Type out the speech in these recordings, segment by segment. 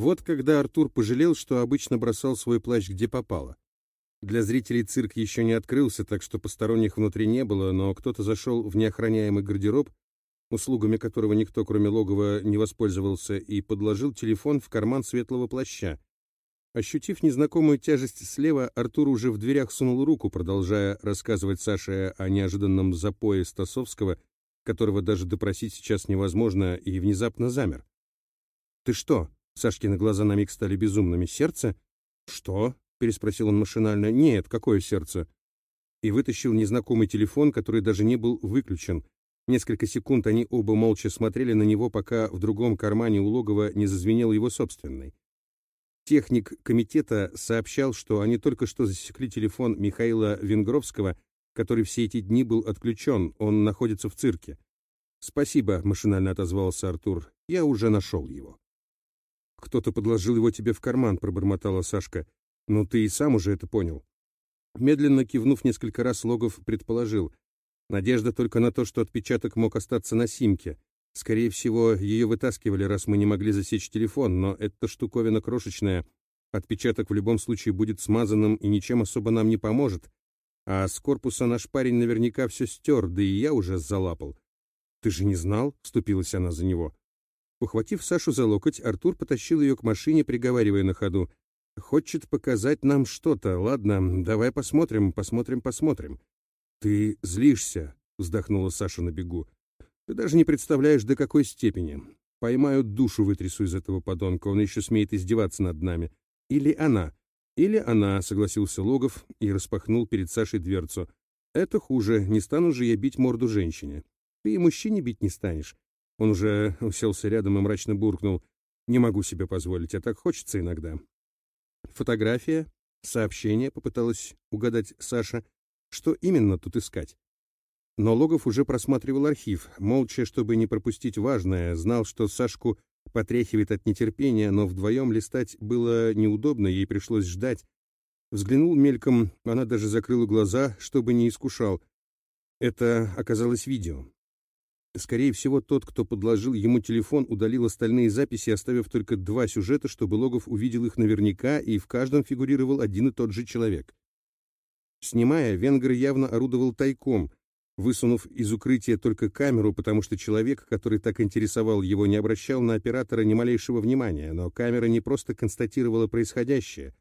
Вот когда Артур пожалел, что обычно бросал свой плащ где попало. Для зрителей цирк еще не открылся, так что посторонних внутри не было, но кто-то зашел в неохраняемый гардероб, услугами которого никто, кроме логова, не воспользовался, и подложил телефон в карман светлого плаща. Ощутив незнакомую тяжесть слева, Артур уже в дверях сунул руку, продолжая рассказывать Саше о неожиданном запое Стасовского, которого даже допросить сейчас невозможно, и внезапно замер. «Ты что?» — Сашкины глаза на миг стали безумными. «Сердце?» «Что?» — переспросил он машинально. «Нет, какое сердце?» И вытащил незнакомый телефон, который даже не был выключен. Несколько секунд они оба молча смотрели на него, пока в другом кармане у логова не зазвенел его собственный. Техник комитета сообщал, что они только что засекли телефон Михаила Венгровского, который все эти дни был отключен, он находится в цирке. «Спасибо», — машинально отозвался Артур, — «я уже нашел его». «Кто-то подложил его тебе в карман», — пробормотала Сашка. «Ну, ты и сам уже это понял». Медленно кивнув несколько раз, Логов предположил. Надежда только на то, что отпечаток мог остаться на симке. Скорее всего, ее вытаскивали, раз мы не могли засечь телефон, но эта штуковина крошечная. Отпечаток в любом случае будет смазанным и ничем особо нам не поможет. А с корпуса наш парень наверняка все стер, да и я уже залапал. «Ты же не знал?» — вступилась она за него. Ухватив Сашу за локоть, Артур потащил ее к машине, приговаривая на ходу. «Хочет показать нам что-то. Ладно, давай посмотрим, посмотрим, посмотрим». «Ты злишься», — вздохнула Саша на бегу. Ты даже не представляешь, до какой степени. Поймаю душу, вытрясу из этого подонка, он еще смеет издеваться над нами. Или она. Или она, согласился Логов и распахнул перед Сашей дверцу. Это хуже, не стану же я бить морду женщине. Ты и мужчине бить не станешь. Он уже уселся рядом и мрачно буркнул. Не могу себе позволить, а так хочется иногда. Фотография, сообщение, попыталась угадать Саша. Что именно тут искать? Но Логов уже просматривал архив, молча, чтобы не пропустить важное, знал, что Сашку потряхивает от нетерпения, но вдвоем листать было неудобно, ей пришлось ждать. Взглянул мельком, она даже закрыла глаза, чтобы не искушал. Это оказалось видео. Скорее всего, тот, кто подложил ему телефон, удалил остальные записи, оставив только два сюжета, чтобы Логов увидел их наверняка, и в каждом фигурировал один и тот же человек. Снимая, Венгер явно орудовал тайком, высунув из укрытия только камеру, потому что человек, который так интересовал его, не обращал на оператора ни малейшего внимания, но камера не просто констатировала происходящее.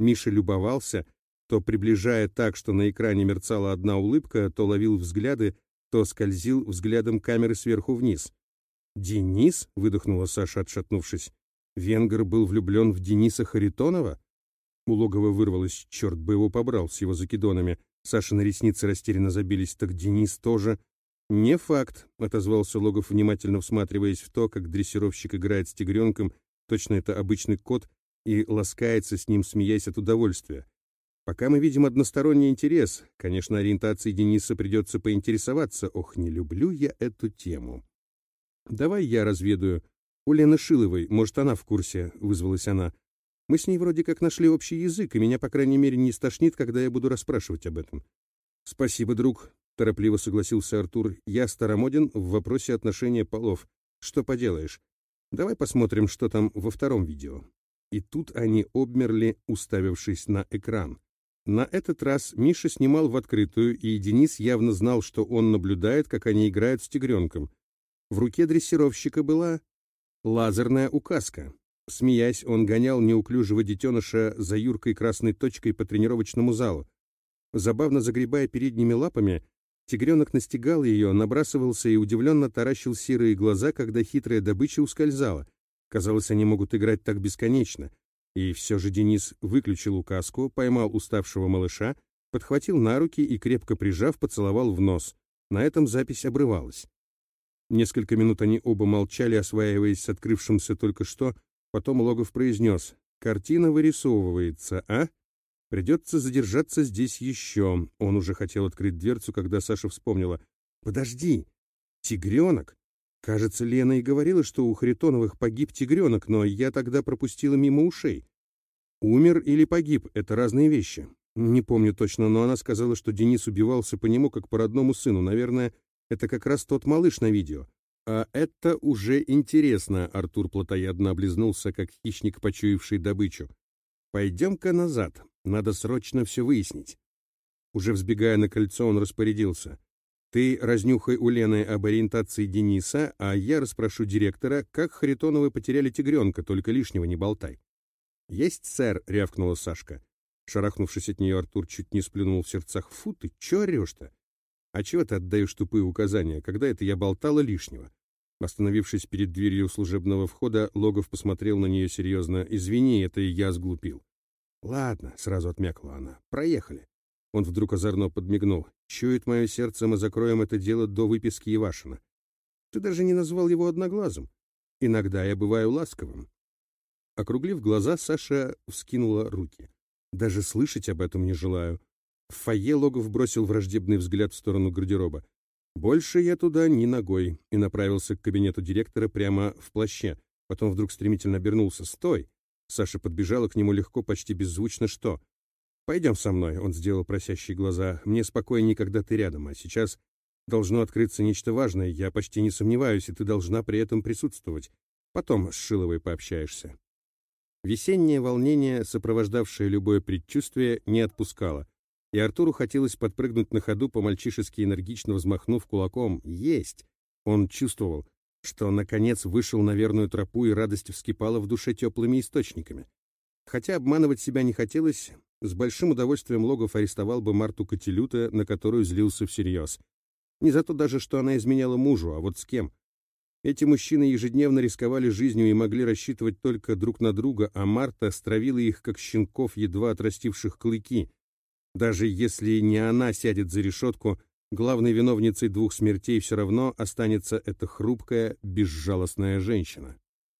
Миша любовался, то приближая так, что на экране мерцала одна улыбка, то ловил взгляды, то скользил взглядом камеры сверху вниз. «Денис?» — выдохнула Саша, отшатнувшись. «Венгер был влюблен в Дениса Харитонова?» У логова вырвалось, черт бы его побрал с его закидонами. Сашины ресницы растерянно забились. «Так Денис тоже...» «Не факт», — отозвался Логов, внимательно всматриваясь в то, как дрессировщик играет с тигренком, точно это обычный кот, и ласкается с ним, смеясь от удовольствия. Пока мы видим односторонний интерес, конечно, ориентацией Дениса придется поинтересоваться. Ох, не люблю я эту тему. «Давай я разведаю. У Лены Шиловой, может, она в курсе», — вызвалась она. Мы с ней вроде как нашли общий язык, и меня, по крайней мере, не стошнит, когда я буду расспрашивать об этом. Спасибо, друг, торопливо согласился Артур. Я старомоден в вопросе отношения полов. Что поделаешь? Давай посмотрим, что там во втором видео. И тут они обмерли, уставившись на экран. На этот раз Миша снимал в открытую, и Денис явно знал, что он наблюдает, как они играют с тигренком. В руке дрессировщика была лазерная указка. Смеясь, он гонял неуклюжего детеныша за юркой красной точкой по тренировочному залу. Забавно загребая передними лапами, тигренок настигал ее, набрасывался и удивленно таращил серые глаза, когда хитрая добыча ускользала. Казалось, они могут играть так бесконечно. И все же Денис выключил указку, поймал уставшего малыша, подхватил на руки и, крепко прижав, поцеловал в нос. На этом запись обрывалась. Несколько минут они оба молчали, осваиваясь с открывшимся только что Потом Логов произнес, «Картина вырисовывается, а? Придется задержаться здесь еще». Он уже хотел открыть дверцу, когда Саша вспомнила. «Подожди, тигренок? Кажется, Лена и говорила, что у Харитоновых погиб тигренок, но я тогда пропустила мимо ушей. Умер или погиб — это разные вещи. Не помню точно, но она сказала, что Денис убивался по нему, как по родному сыну. Наверное, это как раз тот малыш на видео. А это уже интересно, Артур плотоядно облизнулся, как хищник, почуявший добычу. Пойдем-ка назад, надо срочно все выяснить. Уже взбегая на кольцо, он распорядился. Ты разнюхай у Лены об ориентации Дениса, а я расспрошу директора, как Харитоновы потеряли тигренка, только лишнего не болтай. «Есть, сэр», — рявкнула Сашка. Шарахнувшись от нее, Артур чуть не сплюнул в сердцах. «Фу ты, чё орешь-то? А чего ты отдаешь тупые указания, когда это я болтала лишнего?» Остановившись перед дверью служебного входа, Логов посмотрел на нее серьезно. «Извини, это я сглупил». «Ладно», — сразу отмякла она, — «проехали». Он вдруг озорно подмигнул. «Чует мое сердце, мы закроем это дело до выписки Ивашина. Ты даже не назвал его одноглазым. Иногда я бываю ласковым». Округлив глаза, Саша вскинула руки. Даже слышать об этом не желаю. В фойе Логов бросил враждебный взгляд в сторону гардероба. Больше я туда ни ногой и направился к кабинету директора прямо в плаще. Потом вдруг стремительно обернулся. «Стой!» Саша подбежала к нему легко, почти беззвучно. «Что?» «Пойдем со мной», — он сделал просящие глаза. «Мне спокойнее, когда ты рядом, а сейчас должно открыться нечто важное. Я почти не сомневаюсь, и ты должна при этом присутствовать. Потом с Шиловой пообщаешься». Весеннее волнение, сопровождавшее любое предчувствие, не отпускало, и Артуру хотелось подпрыгнуть на ходу, по-мальчишески энергично взмахнув кулаком. Есть! Он чувствовал, что, наконец, вышел на верную тропу, и радость вскипала в душе теплыми источниками. Хотя обманывать себя не хотелось, с большим удовольствием Логов арестовал бы Марту Котелюта, на которую злился всерьез. Не за то даже, что она изменяла мужу, а вот с кем — эти мужчины ежедневно рисковали жизнью и могли рассчитывать только друг на друга, а Марта стравила их, как щенков, едва отрастивших клыки. Даже если не она сядет за решетку, главной виновницей двух смертей все равно останется эта хрупкая, безжалостная женщина.